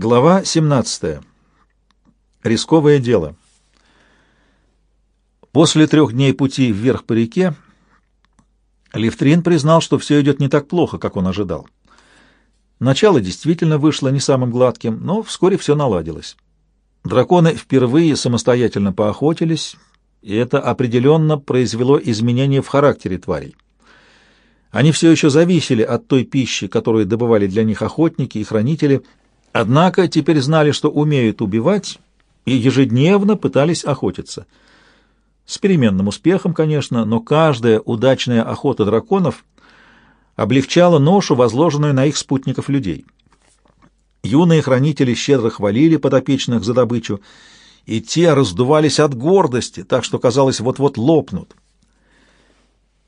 Глава 17. Рисковое дело. После трех дней пути вверх по реке Левтрин признал, что все идет не так плохо, как он ожидал. Начало действительно вышло не самым гладким, но вскоре все наладилось. Драконы впервые самостоятельно поохотились, и это определенно произвело изменения в характере тварей. Они все еще зависели от той пищи, которую добывали для них охотники и хранители, однако теперь знали, что умеют убивать, и ежедневно пытались охотиться. С переменным успехом, конечно, но каждая удачная охота драконов облегчала ношу, возложенную на их спутников людей. Юные хранители щедро хвалили подопечных за добычу, и те раздувались от гордости, так что, казалось, вот-вот лопнут.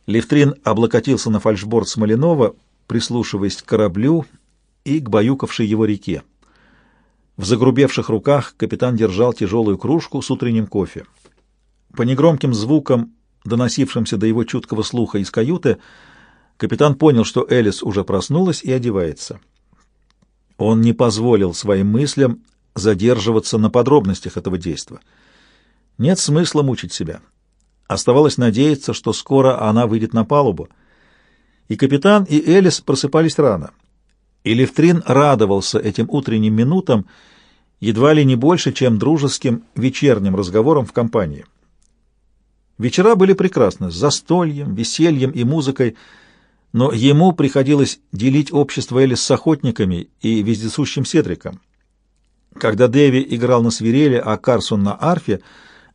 Левтрин облокотился на фальшборд Смоленова, прислушиваясь к кораблю и к баюкавшей его реке. В загрубевших руках капитан держал тяжелую кружку с утренним кофе. По негромким звукам, доносившимся до его чуткого слуха из каюты, капитан понял, что Элис уже проснулась и одевается. Он не позволил своим мыслям задерживаться на подробностях этого действа. Нет смысла мучить себя. Оставалось надеяться, что скоро она выйдет на палубу. И капитан, и Элис просыпались рано. И Левтрин радовался этим утренним минутам, едва ли не больше, чем дружеским вечерним разговором в компании. Вечера были прекрасны, с застольем, весельем и музыкой, но ему приходилось делить общество Элис с охотниками и вездесущим Седриком. Когда Дэви играл на свирели, а Карсон на арфе,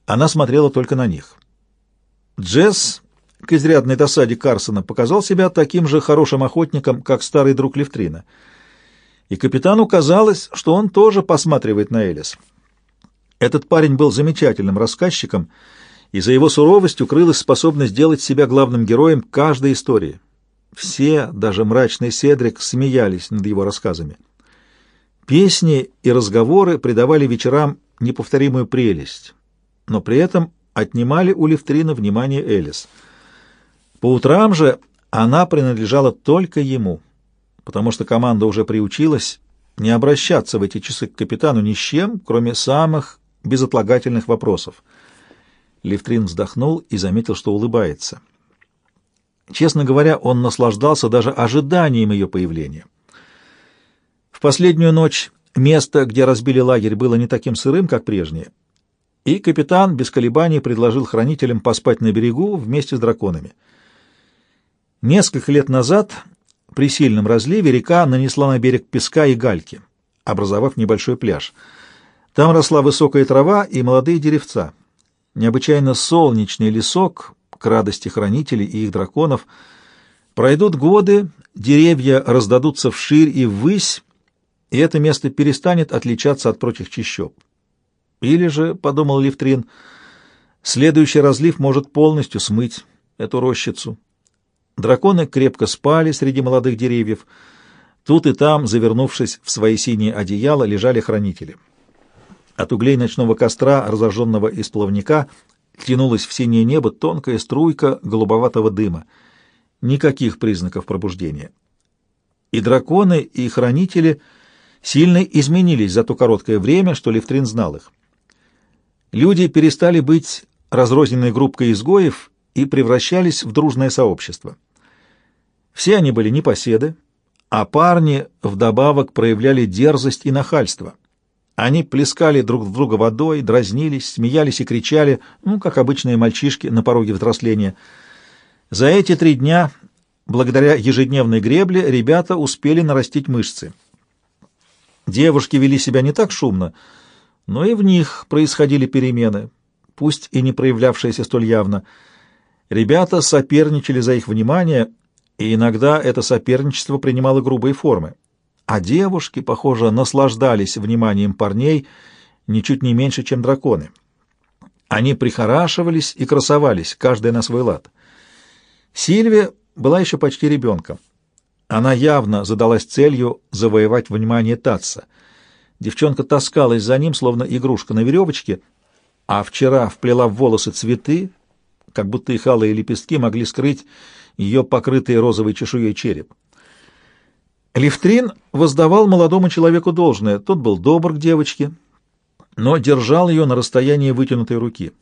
она смотрела только на них. Джесс, к изрядной досаде Карсона, показал себя таким же хорошим охотником, как старый друг Левтрина. И капитану казалось, что он тоже посматривает на Элис. Этот парень был замечательным рассказчиком, и за его суровостью крылась способность сделать себя главным героем каждой истории. Все, даже мрачный Седрик, смеялись над его рассказами. Песни и разговоры придавали вечерам неповторимую прелесть, но при этом отнимали у Левтрина внимание Элис. По утрам же она принадлежала только ему, потому что команда уже приучилась не обращаться в эти часы к капитану ни с чем, кроме самых безотлагательных вопросов. Левтрин вздохнул и заметил, что улыбается. Честно говоря, он наслаждался даже ожиданием ее появления. В последнюю ночь место, где разбили лагерь, было не таким сырым, как прежнее, и капитан без колебаний предложил хранителям поспать на берегу вместе с драконами. Несколько лет назад при сильном разливе река нанесла на берег песка и гальки, образовав небольшой пляж. Там росла высокая трава и молодые деревца. Необычайно солнечный лесок, к радости хранителей и их драконов. Пройдут годы, деревья раздадутся вширь и ввысь, и это место перестанет отличаться от прочих чащоб. Или же, — подумал Левтрин, — следующий разлив может полностью смыть эту рощицу. Драконы крепко спали среди молодых деревьев. Тут и там, завернувшись в свои синие одеяла, лежали хранители. От углей ночного костра, разожженного из плавника, тянулась в синее небо тонкая струйка голубоватого дыма. Никаких признаков пробуждения. И драконы, и хранители сильно изменились за то короткое время, что Левтрин знал их. Люди перестали быть разрозненной группкой изгоев и превращались в дружное сообщество. Все они были непоседы, а парни вдобавок проявляли дерзость и нахальство. Они плескали друг в друга водой, дразнились, смеялись и кричали, ну, как обычные мальчишки на пороге взросления. За эти три дня, благодаря ежедневной гребле, ребята успели нарастить мышцы. Девушки вели себя не так шумно, но и в них происходили перемены, пусть и не проявлявшиеся столь явно. Ребята соперничали за их внимание, и иногда это соперничество принимало грубые формы. А девушки, похоже, наслаждались вниманием парней ничуть не меньше, чем драконы. Они прихорашивались и красовались, каждая на свой лад. Сильвия была еще почти ребенком. Она явно задалась целью завоевать внимание Татса — Девчонка таскалась за ним, словно игрушка на веревочке, а вчера вплела в волосы цветы, как будто их алые лепестки могли скрыть ее покрытый розовой чешуей череп. Лифтрин воздавал молодому человеку должное. Тот был добр к девочке, но держал ее на расстоянии вытянутой руки,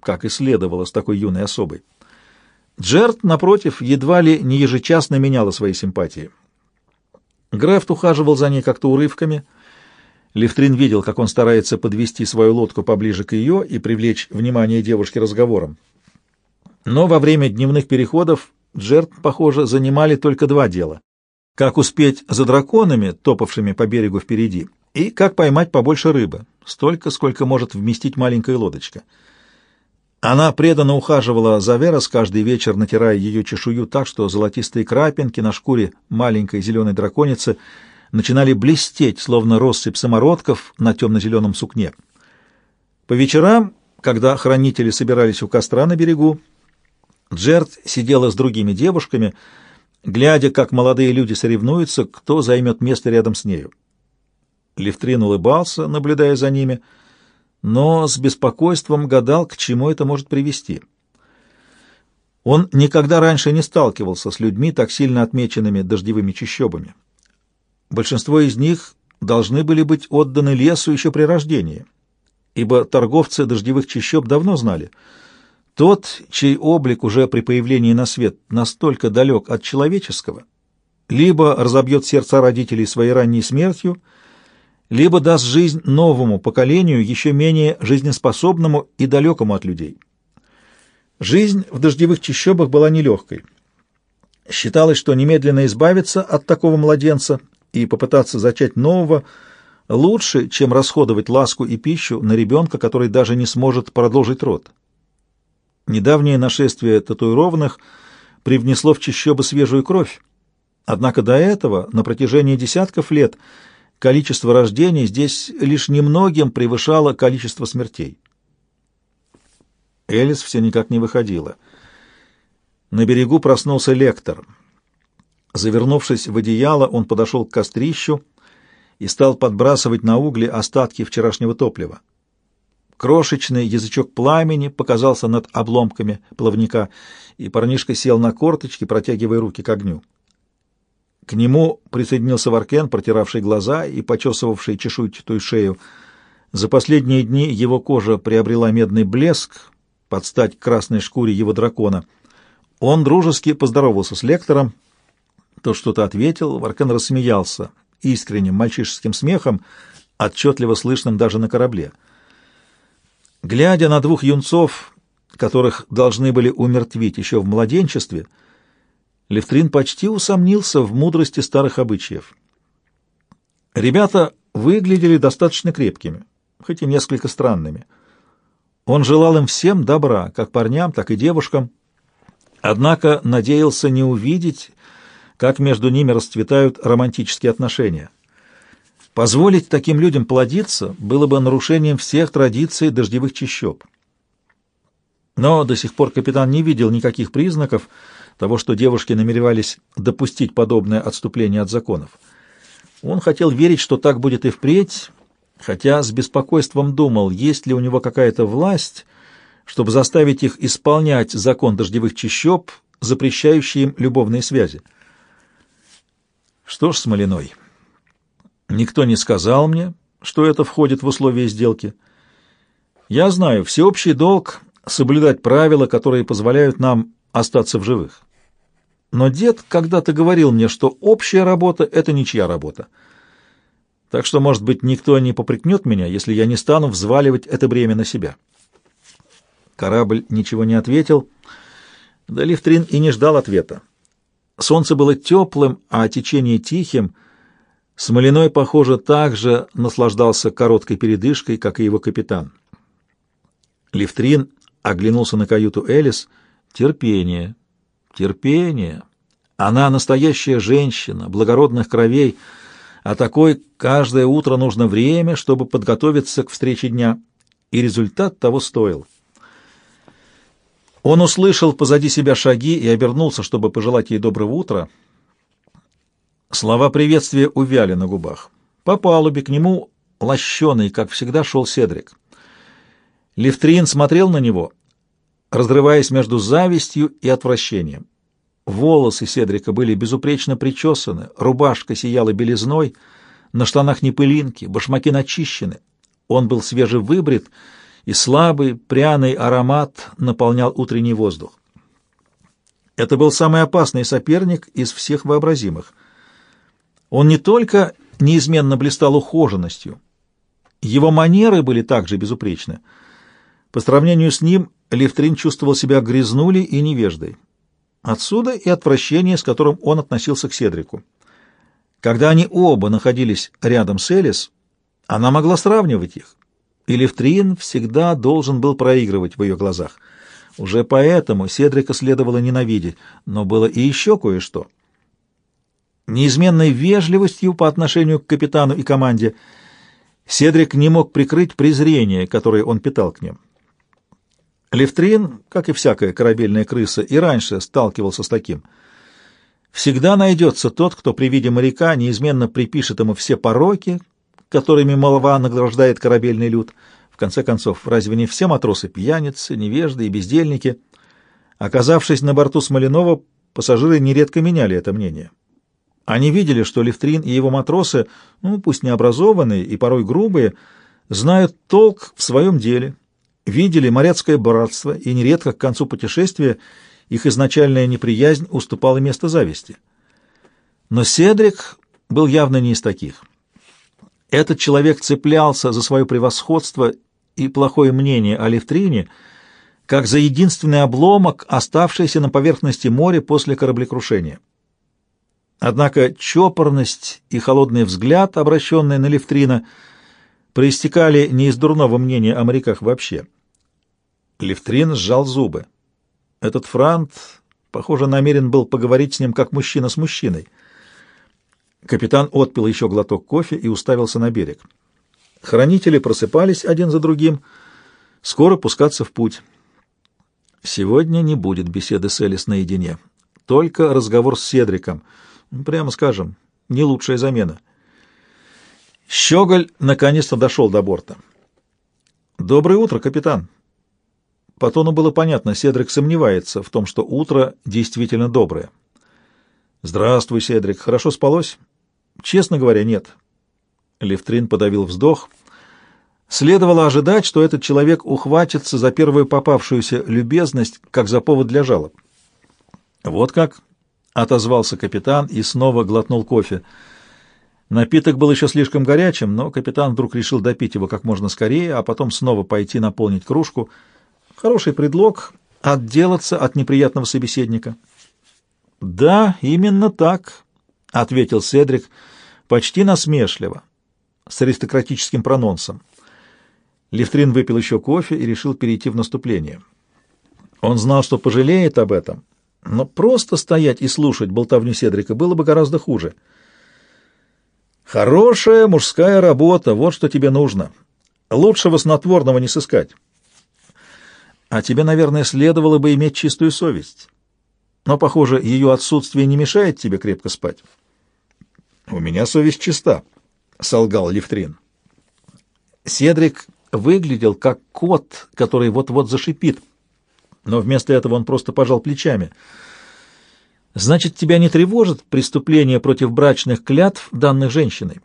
как и следовало с такой юной особой. Джерт, напротив, едва ли не ежечасно меняла свои симпатии. Грефт ухаживал за ней как-то урывками. Лифтрин видел, как он старается подвести свою лодку поближе к ее и привлечь внимание девушки разговором. Но во время дневных переходов Джерт, похоже, занимали только два дела. Как успеть за драконами, топавшими по берегу впереди, и как поймать побольше рыбы, столько, сколько может вместить маленькая лодочка. Она преданно ухаживала за Верос каждый вечер, натирая ее чешую так, что золотистые крапинки на шкуре маленькой зеленой драконицы начинали блестеть, словно россыпь самородков на темно-зеленом сукне. По вечерам, когда хранители собирались у костра на берегу, Джерт сидела с другими девушками, глядя, как молодые люди соревнуются, кто займет место рядом с нею. Левтрин улыбался, наблюдая за ними, но с беспокойством гадал, к чему это может привести. Он никогда раньше не сталкивался с людьми, так сильно отмеченными дождевыми чащобами. Большинство из них должны были быть отданы лесу еще при рождении, ибо торговцы дождевых чащоб давно знали — тот, чей облик уже при появлении на свет настолько далек от человеческого, либо разобьет сердца родителей своей ранней смертью, либо даст жизнь новому поколению, еще менее жизнеспособному и далекому от людей. Жизнь в дождевых чащобах была нелегкой. Считалось, что немедленно избавиться от такого младенца и попытаться зачать нового лучше, чем расходовать ласку и пищу на ребенка, который даже не сможет продолжить род. Недавнее нашествие татуированных привнесло в чащобы свежую кровь. Однако до этого, на протяжении десятков лет, количество рождений здесь лишь немногим превышало количество смертей. Элис все никак не выходила. На берегу проснулся лектор. Завернувшись в одеяло, он подошел к кострищу и стал подбрасывать на угли остатки вчерашнего топлива. Крошечный язычок пламени показался над обломками плавника, и парнишка сел на корточки, протягивая руки к огню. К нему присоединился Варкен, протиравший глаза и почесывавший чешуйчатую шею. За последние дни его кожа приобрела медный блеск под стать красной шкуре его дракона. Он дружески поздоровался с лектором. Тот что-то ответил, Варкен рассмеялся искренним мальчишеским смехом, отчетливо слышным даже на корабле — Глядя на двух юнцов, которых должны были умертвить еще в младенчестве, Левтрин почти усомнился в мудрости старых обычаев. Ребята выглядели достаточно крепкими, хоть и несколько странными. Он желал им всем добра, как парням, так и девушкам, однако надеялся не увидеть, как между ними расцветают романтические отношения. Позволить таким людям плодиться было бы нарушением всех традиций дождевых чащоб. Но до сих пор капитан не видел никаких признаков того, что девушки намеревались допустить подобное отступление от законов. Он хотел верить, что так будет и впредь, хотя с беспокойством думал, есть ли у него какая-то власть, чтобы заставить их исполнять закон дождевых чащоб, запрещающий им любовные связи. Что ж, Смолиной... Никто не сказал мне, что это входит в условия сделки. Я знаю, всеобщий долг — соблюдать правила, которые позволяют нам остаться в живых. Но дед когда-то говорил мне, что общая работа — это ничья работа. Так что, может быть, никто не попрекнет меня, если я не стану взваливать это бремя на себя. Корабль ничего не ответил, да Лифтрин и не ждал ответа. Солнце было теплым, а течение тихим — Смолиной, похоже, также наслаждался короткой передышкой, как и его капитан. Лифтрин оглянулся на каюту Элис. Терпение, терпение. Она настоящая женщина, благородных кровей, а такой каждое утро нужно время, чтобы подготовиться к встрече дня, и результат того стоил. Он услышал позади себя шаги и обернулся, чтобы пожелать ей доброго утра — Слова приветствия увяли на губах. По палубе к нему, лощеный, как всегда, шел Седрик. Левтрин смотрел на него, разрываясь между завистью и отвращением. Волосы Седрика были безупречно причесаны, рубашка сияла белизной, на штанах не пылинки, башмаки начищены. Он был свежевыбрит, и слабый пряный аромат наполнял утренний воздух. Это был самый опасный соперник из всех вообразимых. Он не только неизменно блистал ухоженностью, его манеры были также безупречны. По сравнению с ним Левтрин чувствовал себя грязнулей и невеждой. Отсюда и отвращение, с которым он относился к Седрику. Когда они оба находились рядом с Элис, она могла сравнивать их, и Левтрин всегда должен был проигрывать в ее глазах. Уже поэтому Седрика следовало ненавидеть, но было и еще кое-что. Неизменной вежливостью по отношению к капитану и команде Седрик не мог прикрыть презрение, которое он питал к ним. Левтрин, как и всякая корабельная крыса, и раньше сталкивался с таким. Всегда найдется тот, кто при виде моряка неизменно припишет ему все пороки, которыми молва награждает корабельный люд. В конце концов, разве не все матросы пьяницы, невежды и бездельники? Оказавшись на борту Смоленова, пассажиры нередко меняли это мнение. Они видели, что Левтрин и его матросы, ну, пусть необразованные и порой грубые, знают толк в своем деле, видели моряцкое братство, и нередко к концу путешествия их изначальная неприязнь уступала место зависти. Но Седрик был явно не из таких. Этот человек цеплялся за свое превосходство и плохое мнение о Левтрине, как за единственный обломок, оставшийся на поверхности моря после кораблекрушения. Однако чопорность и холодный взгляд, обращенный на Левтрина, проистекали не из дурного мнения о моряках вообще. Левтрин сжал зубы. Этот франт, похоже, намерен был поговорить с ним как мужчина с мужчиной. Капитан отпил еще глоток кофе и уставился на берег. Хранители просыпались один за другим, скоро пускаться в путь. Сегодня не будет беседы с Элис наедине, только разговор с Седриком. Прямо скажем, не лучшая замена. Щеголь наконец-то дошел до борта. «Доброе утро, капитан!» По тону было понятно, Седрик сомневается в том, что утро действительно доброе. «Здравствуй, Седрик. Хорошо спалось?» «Честно говоря, нет». Левтрин подавил вздох. Следовало ожидать, что этот человек ухватится за первую попавшуюся любезность, как за повод для жалоб. «Вот как?» — отозвался капитан и снова глотнул кофе. Напиток был еще слишком горячим, но капитан вдруг решил допить его как можно скорее, а потом снова пойти наполнить кружку — Хороший предлог отделаться от неприятного собеседника. «Да, именно так», — ответил Седрик почти насмешливо, с аристократическим прононсом. Левтрин выпил еще кофе и решил перейти в наступление. Он знал, что пожалеет об этом, но просто стоять и слушать болтовню Седрика было бы гораздо хуже. «Хорошая мужская работа, вот что тебе нужно. Лучшего снотворного не сыскать». А тебе, наверное, следовало бы иметь чистую совесть. Но, похоже, ее отсутствие не мешает тебе крепко спать. — У меня совесть чиста, — солгал Левтрин. Седрик выглядел как кот, который вот-вот зашипит, но вместо этого он просто пожал плечами. «Значит, тебя не тревожит преступление против брачных клятв, данных женщиной?»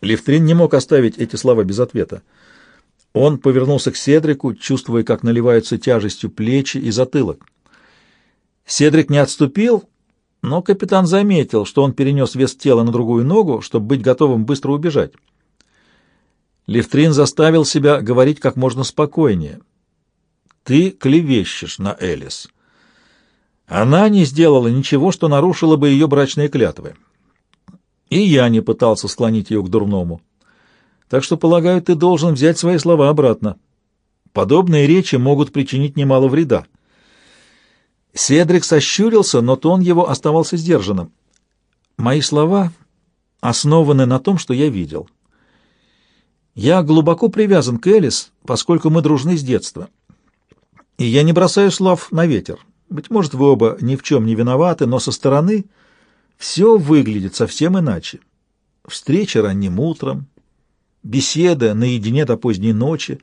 Левтрин не мог оставить эти слова без ответа. Он повернулся к Седрику, чувствуя, как наливаются тяжестью плечи и затылок. Седрик не отступил, но капитан заметил, что он перенес вес тела на другую ногу, чтобы быть готовым быстро убежать. Левтрин заставил себя говорить как можно спокойнее. «Ты клевещешь на Элис. Она не сделала ничего, что нарушило бы ее брачные клятвы. И я не пытался склонить ее к дурному». Так что, полагаю, ты должен взять свои слова обратно. Подобные речи могут причинить немало вреда. Седрик сощурился, но тон его оставался сдержанным. Мои слова основаны на том, что я видел. Я глубоко привязан к Элис, поскольку мы дружны с детства. И я не бросаю слов на ветер. Быть может, вы оба ни в чем не виноваты, но со стороны все выглядит совсем иначе. Встреча ранним утром, беседа наедине до поздней ночи.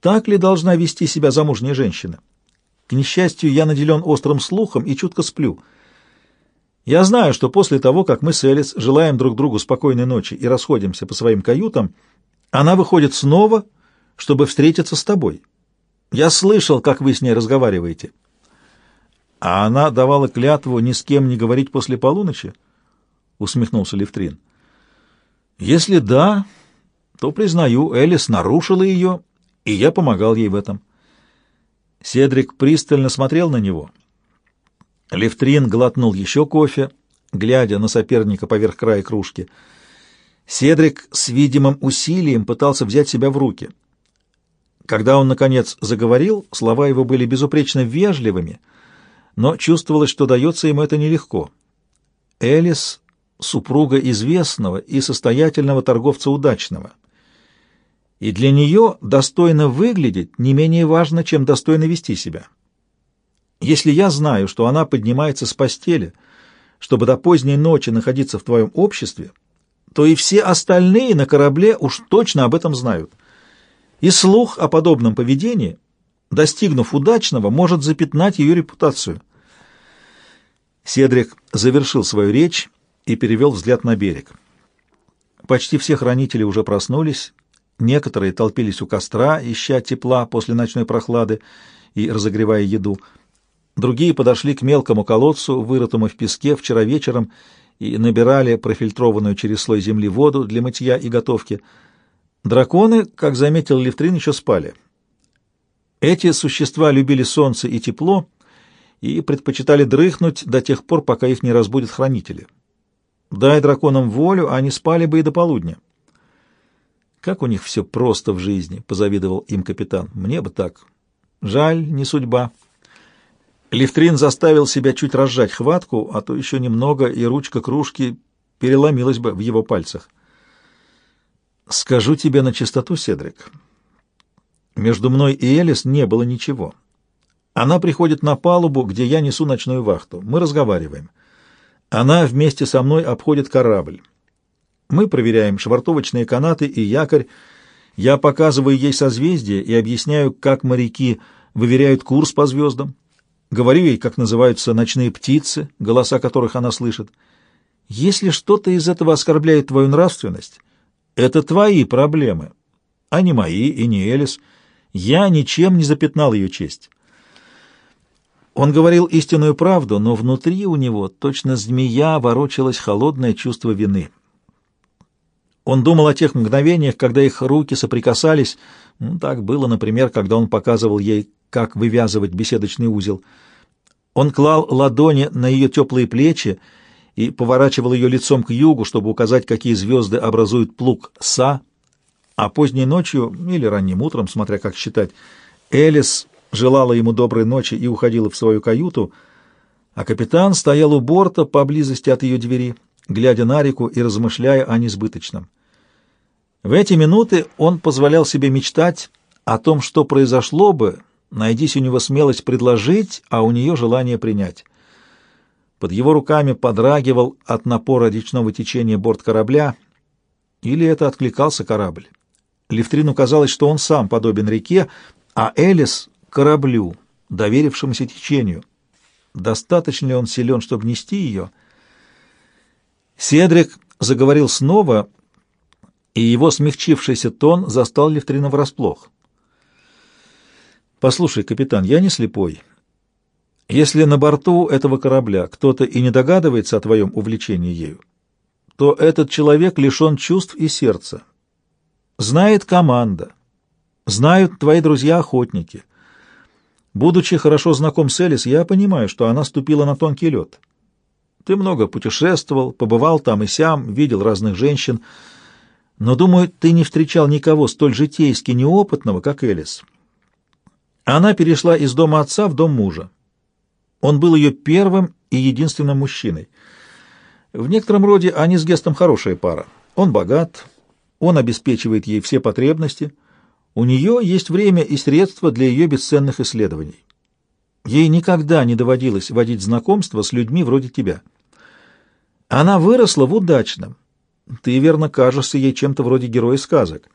Так ли должна вести себя замужняя женщина? К несчастью, я наделен острым слухом и чутко сплю. Я знаю, что после того, как мы с Элис желаем друг другу спокойной ночи и расходимся по своим каютам, она выходит снова, чтобы встретиться с тобой. Я слышал, как вы с ней разговариваете. А она давала клятву ни с кем не говорить после полуночи? Усмехнулся Левтрин. Если да, то, признаю, Элис нарушила ее, и я помогал ей в этом. Седрик пристально смотрел на него. Левтрин глотнул еще кофе, глядя на соперника поверх края кружки. Седрик с видимым усилием пытался взять себя в руки. Когда он, наконец, заговорил, слова его были безупречно вежливыми, но чувствовалось, что дается ему это нелегко. Элис — супруга известного и состоятельного торговца удачного. И для нее достойно выглядеть не менее важно, чем достойно вести себя. Если я знаю, что она поднимается с постели, чтобы до поздней ночи находиться в твоем обществе, то и все остальные на корабле уж точно об этом знают. И слух о подобном поведении, достигнув удачного, может запятнать ее репутацию. Седрик завершил свою речь и перевел взгляд на берег. Почти все хранители уже проснулись, некоторые толпились у костра, ища тепла после ночной прохлады и разогревая еду. Другие подошли к мелкому колодцу, вырытому в песке вчера вечером, и набирали профильтрованную через слой земли воду для мытья и готовки. Драконы, как заметил Левтрин, еще спали. Эти существа любили солнце и тепло и предпочитали дрыхнуть до тех пор, пока их не разбудят хранители. Дай драконам волю, они спали бы и до полудня. Как у них все просто в жизни, — позавидовал им капитан. Мне бы так. Жаль, не судьба. Лифтрин заставил себя чуть разжать хватку, а то еще немного, и ручка кружки переломилась бы в его пальцах. «Скажу тебе на чистоту, Седрик. Между мной и Элис не было ничего. Она приходит на палубу, где я несу ночную вахту. Мы разговариваем. Она вместе со мной обходит корабль. Мы проверяем швартовочные канаты и якорь. Я показываю ей созвездие и объясняю, как моряки выверяют курс по звездам. Говорю ей, как называются ночные птицы, голоса которых она слышит. Если что-то из этого оскорбляет твою нравственность, это твои проблемы, а не мои и не Элис. Я ничем не запятнал ее честь. Он говорил истинную правду, но внутри у него, точно змея, ворочалось холодное чувство вины. Он думал о тех мгновениях, когда их руки соприкасались. Ну, так было, например, когда он показывал ей, как вывязывать беседочный узел. Он клал ладони на ее теплые плечи и поворачивал ее лицом к югу, чтобы указать, какие звезды образуют плуг Са, а поздней ночью или ранним утром, смотря как считать, Элис желала ему доброй ночи и уходила в свою каюту, а капитан стоял у борта поблизости от ее двери, глядя на реку и размышляя о несбыточном. В эти минуты он позволял себе мечтать о том, что произошло бы, найдись у него смелость предложить, а у нее желание принять. Под его руками подрагивал от напора речного течения борт корабля, или это откликался корабль. Левтрину казалось, что он сам подобен реке, а Элис — кораблю, доверившемуся течению. Достаточно ли он силен, чтобы нести ее? Седрик заговорил снова, и его смягчившийся тон застал Левтрина врасплох. «Послушай, капитан, я не слепой. Если на борту этого корабля кто-то и не догадывается о твоем увлечении ею, то этот человек лишен чувств и сердца. Знает команда, знают твои друзья-охотники. Будучи хорошо знаком с Элис, я понимаю, что она ступила на тонкий лед. Ты много путешествовал, побывал там и сям, видел разных женщин, но, думаю, ты не встречал никого столь житейски неопытного, как Элис. Она перешла из дома отца в дом мужа. Он был ее первым и единственным мужчиной. В некотором роде они с Гестом хорошая пара. Он богат, он обеспечивает ей все потребности, у нее есть время и средства для ее бесценных исследований. Ей никогда не доводилось водить знакомства с людьми вроде тебя. Она выросла в удачном, ты, верно, кажешься ей чем-то вроде героя сказок.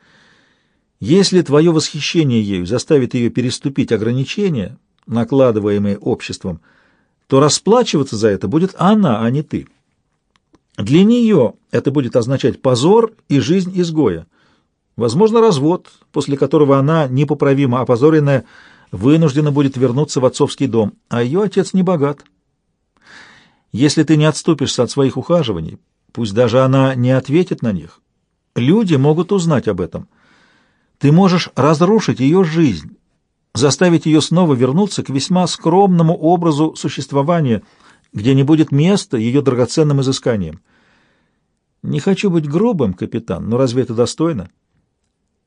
Если твое восхищение ею заставит ее переступить ограничения, накладываемые обществом, то расплачиваться за это будет она, а не ты. Для нее это будет означать позор и жизнь изгоя. Возможно, развод, после которого она, непоправимо опозоренная, вынуждена будет вернуться в отцовский дом, а ее отец не богат. Если ты не отступишься от своих ухаживаний, пусть даже она не ответит на них, люди могут узнать об этом. Ты можешь разрушить ее жизнь, заставить ее снова вернуться к весьма скромному образу существования, где не будет места ее драгоценным изысканиям. Не хочу быть грубым, капитан, но разве это достойно?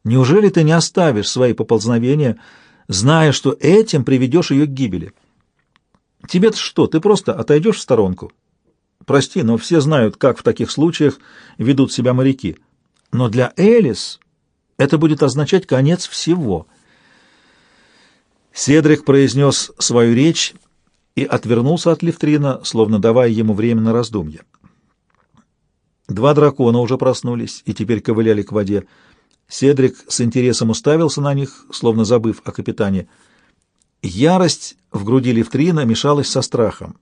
Неужели ты не оставишь свои поползновения, зная, что этим приведешь ее к гибели? Тебе-то что, ты просто отойдешь в сторонку? Прости, но все знают, как в таких случаях ведут себя моряки. Но для Элис это будет означать конец всего. Седрик произнес свою речь и отвернулся от Левтрина, словно давая ему время на раздумье. Два дракона уже проснулись и теперь ковыляли к воде. Седрик с интересом уставился на них, словно забыв о капитане. Ярость в груди Левтрина мешалась со страхом.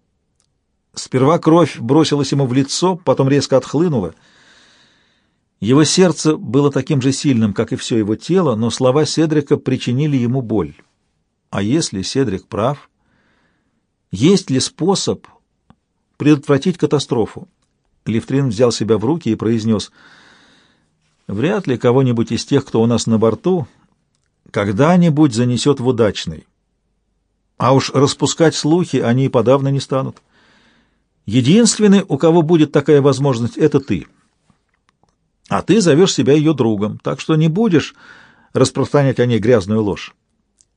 Сперва кровь бросилась ему в лицо, потом резко отхлынула. Его сердце было таким же сильным, как и все его тело, но слова Седрика причинили ему боль. А если Седрик прав? Есть ли способ предотвратить катастрофу? Левтрин взял себя в руки и произнес — Вряд ли кого-нибудь из тех, кто у нас на борту, когда-нибудь занесет в удачный. А уж распускать слухи они и подавно не станут. Единственный, у кого будет такая возможность, это ты. А ты зовешь себя ее другом, так что не будешь распространять о ней грязную ложь.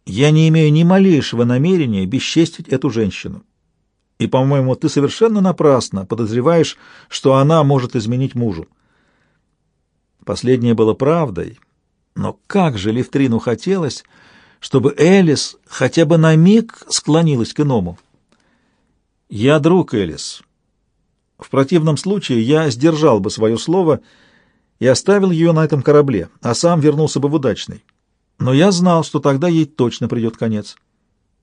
Я не имею ни малейшего намерения бесчестить эту женщину. И, по-моему, ты совершенно напрасно подозреваешь, что она может изменить мужу. Последнее было правдой, но как же Левтрину хотелось, чтобы Элис хотя бы на миг склонилась к иному. «Я друг Элис. В противном случае я сдержал бы свое слово и оставил ее на этом корабле, а сам вернулся бы в удачный. Но я знал, что тогда ей точно придет конец.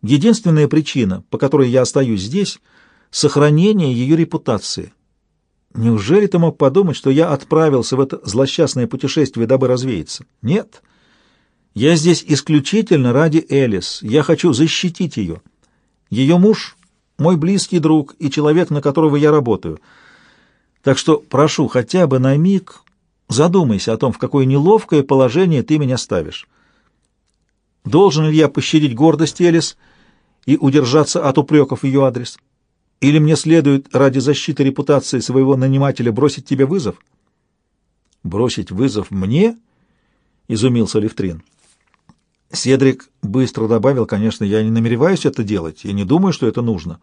Единственная причина, по которой я остаюсь здесь — сохранение ее репутации». Неужели ты мог подумать, что я отправился в это злосчастное путешествие, дабы развеяться? Нет. Я здесь исключительно ради Элис. Я хочу защитить ее. Ее муж — мой близкий друг и человек, на которого я работаю. Так что прошу, хотя бы на миг задумайся о том, в какое неловкое положение ты меня ставишь. Должен ли я пощадить гордость Элис и удержаться от упреков ее адрес?» Или мне следует ради защиты репутации своего нанимателя бросить тебе вызов? Бросить вызов мне? Изумился Левтрин. Седрик быстро добавил, конечно, я не намереваюсь это делать и не думаю, что это нужно.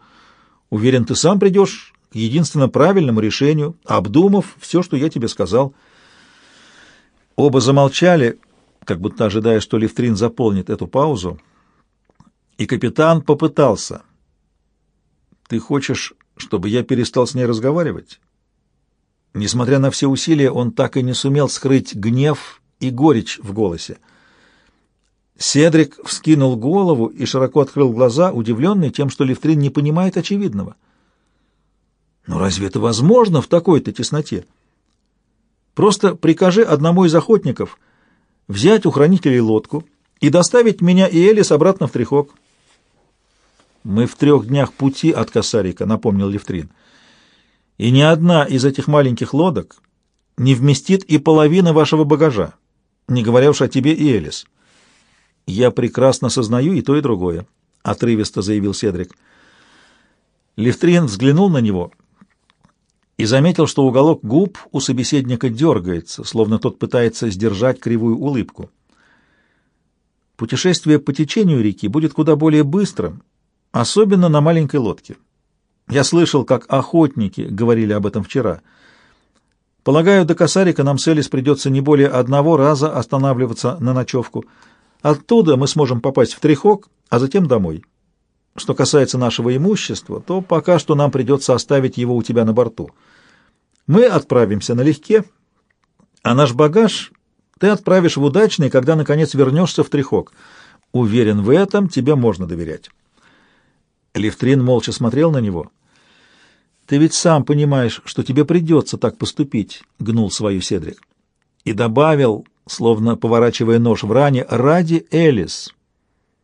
Уверен, ты сам придешь к единственно правильному решению, обдумав все, что я тебе сказал. Оба замолчали, как будто ожидая, что Левтрин заполнит эту паузу, и капитан попытался — ты хочешь, чтобы я перестал с ней разговаривать? Несмотря на все усилия, он так и не сумел скрыть гнев и горечь в голосе. Седрик вскинул голову и широко открыл глаза, удивленный тем, что Левтрин не понимает очевидного. «Но разве это возможно в такой-то тесноте? Просто прикажи одному из охотников взять у хранителей лодку и доставить меня и Элис обратно в Трехок. «Мы в трех днях пути от Косарика», — напомнил Левтрин. «И ни одна из этих маленьких лодок не вместит и половины вашего багажа, не говоря уж о тебе и Элис». «Я прекрасно сознаю и то, и другое», — отрывисто заявил Седрик. Левтрин взглянул на него и заметил, что уголок губ у собеседника дергается, словно тот пытается сдержать кривую улыбку. Путешествие по течению реки будет куда более быстрым, особенно на маленькой лодке. Я слышал, как охотники говорили об этом вчера. Полагаю, до Косарика нам с Элис придется не более одного раза останавливаться на ночевку. Оттуда мы сможем попасть в Трехок, а затем домой. Что касается нашего имущества, то пока что нам придется оставить его у тебя на борту. Мы отправимся налегке, а наш багаж ты отправишь в удачный, когда, наконец, вернешься в Трехок. Уверен в этом, тебе можно доверять». Левтрин молча смотрел на него. «Ты ведь сам понимаешь, что тебе придется так поступить», — гнул свою Седрик. И добавил, словно поворачивая нож в ране, «ради Элис».